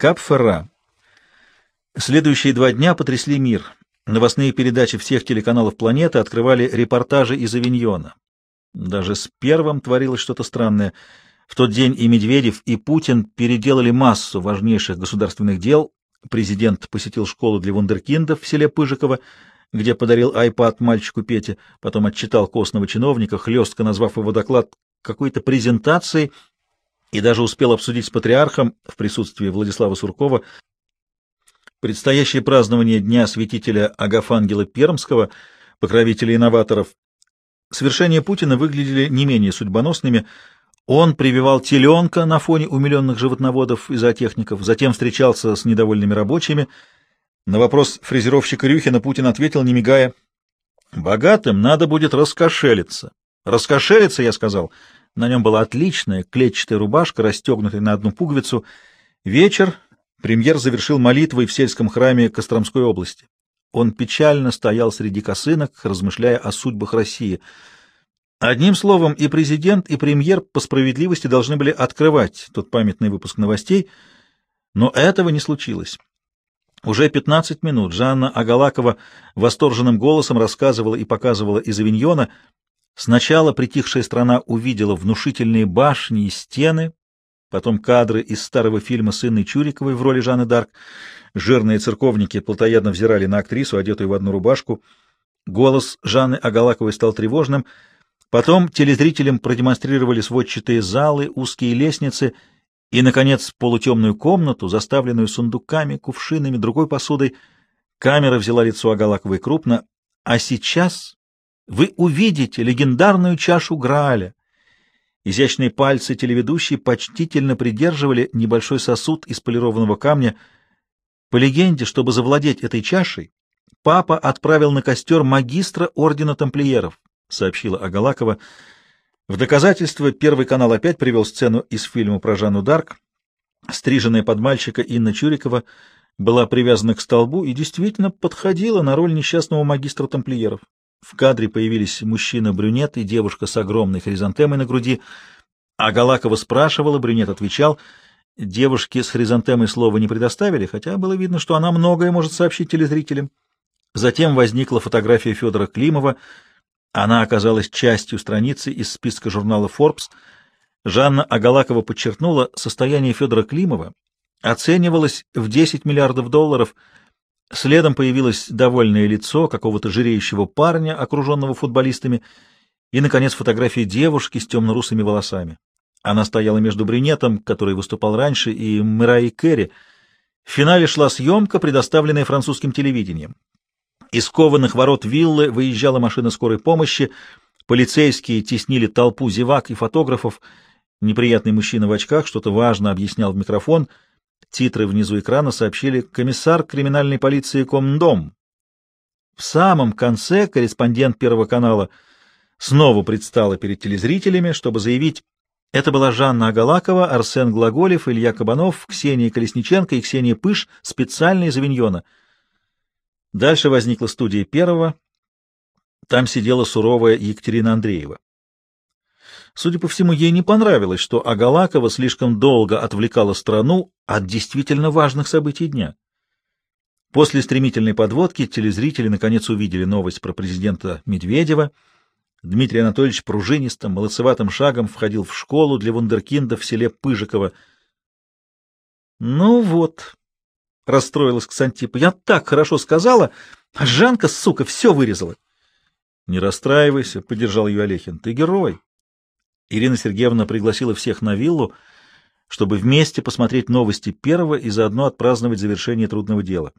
Капфера. Следующие два дня потрясли мир. Новостные передачи всех телеканалов планеты открывали репортажи из Авиньона. Даже с первым творилось что-то странное. В тот день и Медведев, и Путин переделали массу важнейших государственных дел. Президент посетил школу для вундеркиндов в селе Пыжиково, где подарил айпад мальчику Пете, потом отчитал костного чиновника, хлестко назвав его доклад какой-то презентацией, и даже успел обсудить с патриархом в присутствии Владислава Суркова предстоящее празднование Дня святителя Агафангела Пермского, покровителя инноваторов. Свершения Путина выглядели не менее судьбоносными. Он прививал теленка на фоне умиленных животноводов и зоотехников, затем встречался с недовольными рабочими. На вопрос фрезеровщика Рюхина Путин ответил, не мигая, «Богатым надо будет раскошелиться». «Раскошелиться», я сказал, — на нем была отличная клетчатая рубашка, расстегнутая на одну пуговицу. Вечер премьер завершил молитвой в сельском храме Костромской области. Он печально стоял среди косынок, размышляя о судьбах России. Одним словом, и президент, и премьер по справедливости должны были открывать тот памятный выпуск новостей, но этого не случилось. Уже 15 минут Жанна Агалакова восторженным голосом рассказывала и показывала из Авиньона, Сначала притихшая страна увидела внушительные башни и стены, потом кадры из старого фильма с Инной Чуриковой в роли Жанны Дарк. Жирные церковники плотоядно взирали на актрису, одетую в одну рубашку. Голос Жанны Агалаковой стал тревожным. Потом телезрителям продемонстрировали сводчатые залы, узкие лестницы и, наконец, полутемную комнату, заставленную сундуками, кувшинами, другой посудой. Камера взяла лицо Агалаковой крупно. А сейчас вы увидите легендарную чашу Грааля. Изящные пальцы телеведущей почтительно придерживали небольшой сосуд из полированного камня. По легенде, чтобы завладеть этой чашей, папа отправил на костер магистра ордена тамплиеров, сообщила Агалакова. В доказательство Первый канал опять привел сцену из фильма про Жанну Дарк. Стриженная под мальчика Инна Чурикова была привязана к столбу и действительно подходила на роль несчастного магистра тамплиеров. В кадре появились мужчина-брюнет и девушка с огромной хризантемой на груди. А Галакова спрашивала, брюнет отвечал. Девушке с хризантемой слова не предоставили, хотя было видно, что она многое может сообщить телезрителям. Затем возникла фотография Федора Климова. Она оказалась частью страницы из списка журнала Forbes. Жанна Агалакова подчеркнула, состояние Федора Климова оценивалось в 10 миллиардов долларов – Следом появилось довольное лицо какого-то жиреющего парня, окруженного футболистами, и, наконец, фотография девушки с темно-русыми волосами. Она стояла между брюнетом, который выступал раньше, и Мэрай Керри. В финале шла съемка, предоставленная французским телевидением. Из кованых ворот виллы выезжала машина скорой помощи, полицейские теснили толпу зевак и фотографов. Неприятный мужчина в очках что-то важно объяснял в микрофон — Титры внизу экрана сообщили «Комиссар криминальной полиции Комдом». В самом конце корреспондент Первого канала снова предстала перед телезрителями, чтобы заявить, это была Жанна Агалакова, Арсен Глаголев, Илья Кабанов, Ксения Колесниченко и Ксения Пыш специально из Авиньона. Дальше возникла студия Первого. Там сидела суровая Екатерина Андреева. Судя по всему, ей не понравилось, что Агалакова слишком долго отвлекала страну от действительно важных событий дня. После стремительной подводки телезрители наконец увидели новость про президента Медведева. Дмитрий Анатольевич пружинистым, молодцеватым шагом входил в школу для вундеркинда в селе Пыжиково. «Ну вот», — расстроилась Ксантипа, — «я так хорошо сказала, а Жанка, сука, все вырезала». «Не расстраивайся», — поддержал ее Олехин, — «ты герой». Ирина Сергеевна пригласила всех на виллу, чтобы вместе посмотреть новости первого и заодно отпраздновать завершение трудного дела.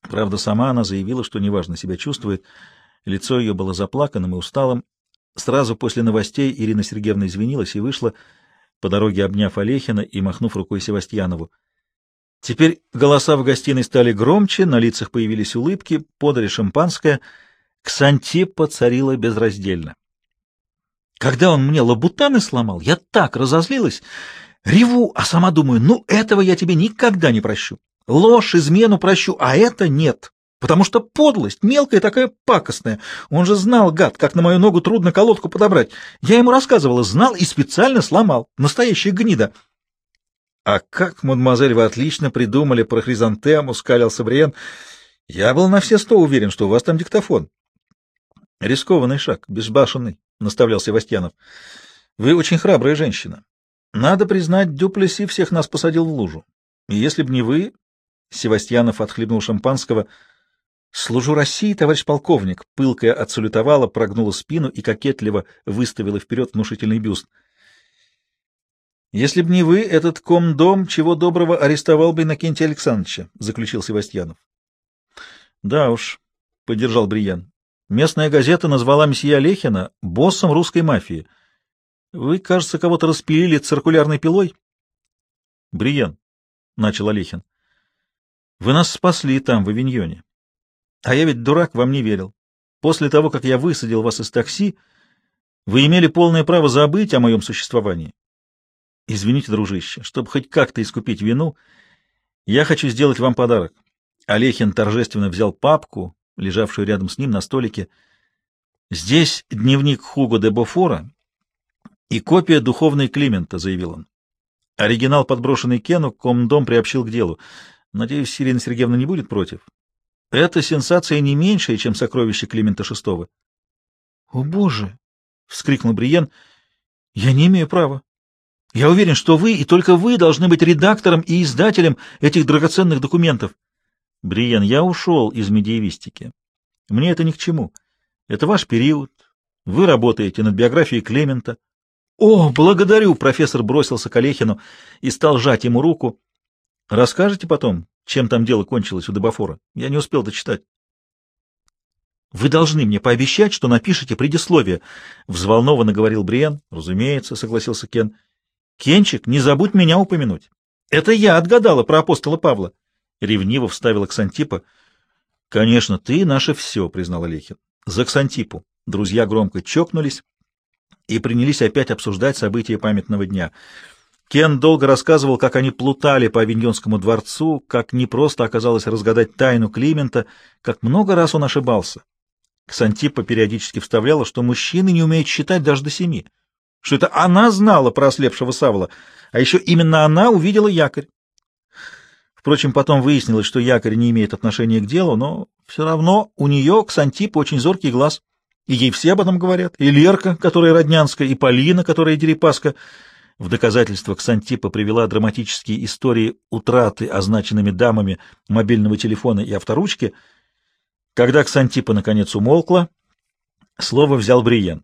Правда, сама она заявила, что неважно себя чувствует, лицо ее было заплаканным и усталым. Сразу после новостей Ирина Сергеевна извинилась и вышла, по дороге обняв Олехина и махнув рукой Севастьянову. Теперь голоса в гостиной стали громче, на лицах появились улыбки, подали шампанское. Ксантипа царила безраздельно. Когда он мне лабутаны сломал, я так разозлилась, реву, а сама думаю, ну этого я тебе никогда не прощу. Ложь, измену прощу, а это нет. Потому что подлость, мелкая такая пакостная. Он же знал, гад, как на мою ногу трудно колодку подобрать. Я ему рассказывала, знал и специально сломал. Настоящая гнида. «А как, мадемуазель, вы отлично придумали про хризантему!» — скалился Бриен. «Я был на все сто уверен, что у вас там диктофон». «Рискованный шаг, безбашенный», — наставлял Севастьянов. «Вы очень храбрая женщина. Надо признать, Дюплеси всех нас посадил в лужу. И если б не вы...» — Севастьянов отхлебнул шампанского. «Служу России, товарищ полковник!» — пылкая отсалютовала, прогнула спину и кокетливо выставила вперед внушительный бюст — если б не вы, этот комдом, чего доброго, арестовал бы Иннокентия Александровича, — заключил Севастьянов. — Да уж, — поддержал Бриян. Местная газета назвала месье Олехина боссом русской мафии. Вы, кажется, кого-то распилили циркулярной пилой? — Бриян, — начал Олехин, — вы нас спасли там, в Авиньоне. А я ведь, дурак, вам не верил. После того, как я высадил вас из такси, вы имели полное право забыть о моем существовании. Извините, дружище, чтобы хоть как-то искупить вину, я хочу сделать вам подарок. Олехин торжественно взял папку, лежавшую рядом с ним на столике. Здесь дневник Хуго де Бофора и копия духовной Климента, заявил он. Оригинал, подброшенный Кену, комдом приобщил к делу. Надеюсь, Ирина Сергеевна не будет против. Это сенсация не меньшая, чем сокровище Климента VI. — О, Боже! — вскрикнул Бриен. — Я не имею права. Я уверен, что вы и только вы должны быть редактором и издателем этих драгоценных документов. Бриен, я ушел из медиевистики. Мне это ни к чему. Это ваш период. Вы работаете над биографией Клемента. О, благодарю! Профессор бросился к Олехину и стал жать ему руку. Расскажете потом, чем там дело кончилось у Дебафора? Я не успел дочитать. Вы должны мне пообещать, что напишете предисловие, взволнованно говорил Бриен. Разумеется, согласился Кен. Кенчик, не забудь меня упомянуть. Это я отгадала про апостола Павла. Ревниво вставила Ксантипа. Конечно, ты наше все, признал Олехин. За Ксантипу. Друзья громко чокнулись и принялись опять обсуждать события памятного дня. Кен долго рассказывал, как они плутали по Авиньонскому дворцу, как непросто оказалось разгадать тайну Климента, как много раз он ошибался. Ксантипа периодически вставляла, что мужчины не умеют считать даже до семи что это она знала про ослепшего Савла, а еще именно она увидела якорь. Впрочем, потом выяснилось, что якорь не имеет отношения к делу, но все равно у нее, к Сантипу, очень зоркий глаз. И ей все об этом говорят. И Лерка, которая роднянская, и Полина, которая Дерипаска. В доказательство Ксантипа привела драматические истории утраты означенными дамами мобильного телефона и авторучки. Когда Ксантипа наконец умолкла, слово взял Бриен.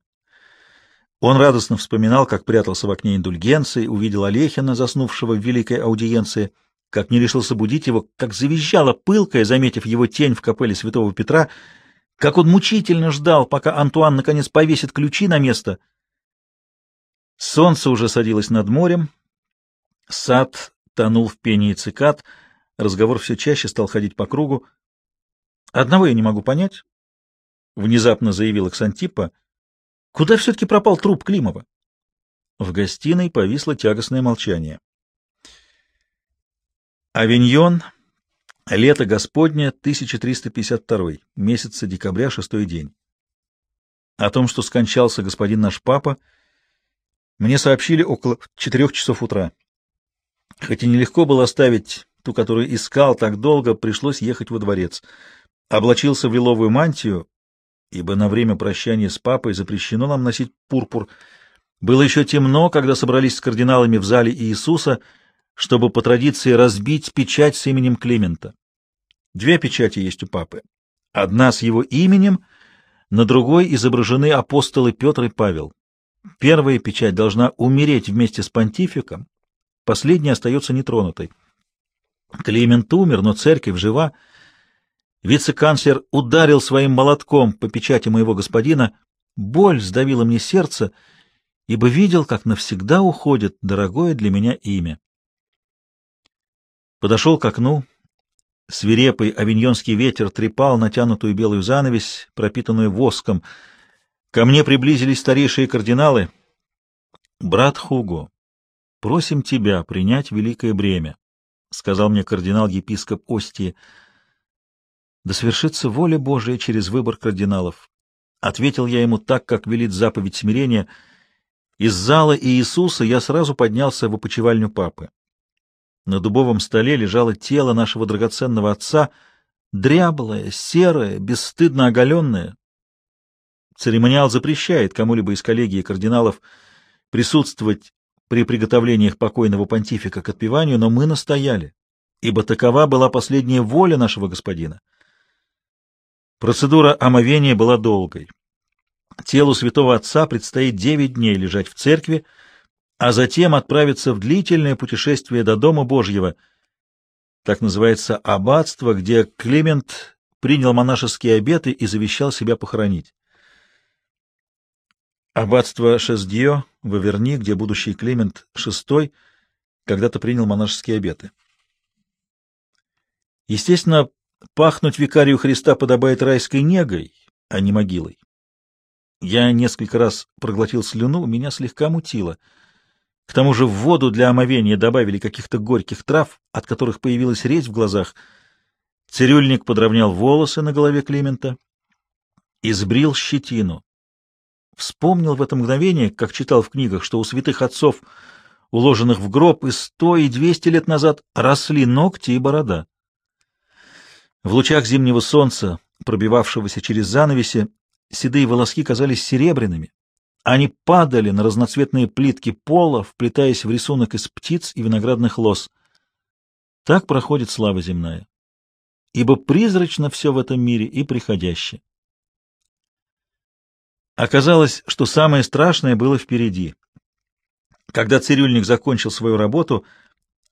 Он радостно вспоминал, как прятался в окне индульгенции, увидел Олехина, заснувшего в великой аудиенции, как не решился будить его, как завизжала пылкая, заметив его тень в капелле святого Петра, как он мучительно ждал, пока Антуан наконец повесит ключи на место. Солнце уже садилось над морем, сад тонул в пении цикад, разговор все чаще стал ходить по кругу. «Одного я не могу понять», — внезапно заявила Ксантипа, — Куда все-таки пропал труп Климова? В гостиной повисло тягостное молчание. Авиньон, лето Господне, 1352, месяца декабря, шестой день. О том, что скончался господин наш папа, мне сообщили около четырех часов утра. Хоть и нелегко было оставить ту, которую искал так долго, пришлось ехать во дворец. Облачился в лиловую мантию, ибо на время прощания с папой запрещено нам носить пурпур. Было еще темно, когда собрались с кардиналами в зале Иисуса, чтобы по традиции разбить печать с именем Климента. Две печати есть у папы. Одна с его именем, на другой изображены апостолы Петр и Павел. Первая печать должна умереть вместе с понтификом, последняя остается нетронутой. Климент умер, но церковь жива, Вице-канцлер ударил своим молотком по печати моего господина. Боль сдавила мне сердце, ибо видел, как навсегда уходит дорогое для меня имя. Подошел к окну. Свирепый авиньонский ветер трепал натянутую белую занавесь, пропитанную воском. Ко мне приблизились старейшие кардиналы. «Брат Хуго, просим тебя принять великое бремя», — сказал мне кардинал-епископ Остии, — да свершится воля Божия через выбор кардиналов. Ответил я ему так, как велит заповедь смирения. Из зала Иисуса я сразу поднялся в опочивальню папы. На дубовом столе лежало тело нашего драгоценного отца, дряблое, серое, бесстыдно оголенное. Церемониал запрещает кому-либо из коллегии кардиналов присутствовать при приготовлениях покойного понтифика к отпеванию, но мы настояли, ибо такова была последняя воля нашего господина. Процедура омовения была долгой. Телу святого отца предстоит девять дней лежать в церкви, а затем отправиться в длительное путешествие до Дома Божьего. Так называется аббатство, где Климент принял монашеские обеты и завещал себя похоронить. Аббатство Шесдио в Аверни, где будущий Климент VI когда-то принял монашеские обеты. Естественно, пахнуть викарию Христа подобает райской негой, а не могилой. Я несколько раз проглотил слюну, меня слегка мутило. К тому же в воду для омовения добавили каких-то горьких трав, от которых появилась резь в глазах. Цирюльник подровнял волосы на голове Климента и сбрил щетину. Вспомнил в это мгновение, как читал в книгах, что у святых отцов, уложенных в гроб и сто, и двести лет назад, росли ногти и борода. В лучах зимнего солнца, пробивавшегося через занавеси, седые волоски казались серебряными. Они падали на разноцветные плитки пола, вплетаясь в рисунок из птиц и виноградных лоз. Так проходит слава земная. Ибо призрачно все в этом мире и приходящее. Оказалось, что самое страшное было впереди. Когда цирюльник закончил свою работу,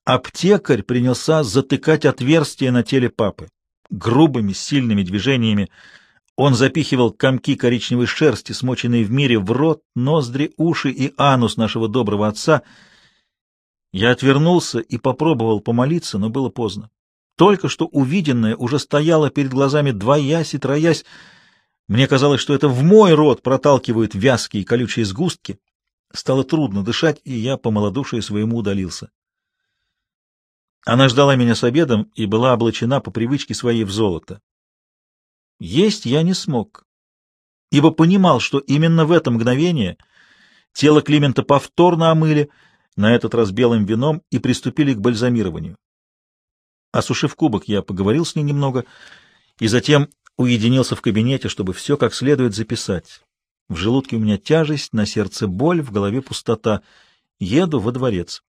аптекарь принялся затыкать отверстия на теле папы. Грубыми, сильными движениями он запихивал комки коричневой шерсти, смоченные в мире, в рот, ноздри, уши и анус нашего доброго отца. Я отвернулся и попробовал помолиться, но было поздно. Только что увиденное уже стояло перед глазами, двоясь и троясь. Мне казалось, что это в мой рот проталкивают вязкие колючие сгустки. Стало трудно дышать, и я по малодушию своему удалился. Она ждала меня с обедом и была облачена по привычке своей в золото. Есть я не смог, ибо понимал, что именно в это мгновение тело Климента повторно омыли, на этот раз белым вином, и приступили к бальзамированию. Осушив кубок, я поговорил с ней немного и затем уединился в кабинете, чтобы все как следует записать. В желудке у меня тяжесть, на сердце боль, в голове пустота. Еду во дворец.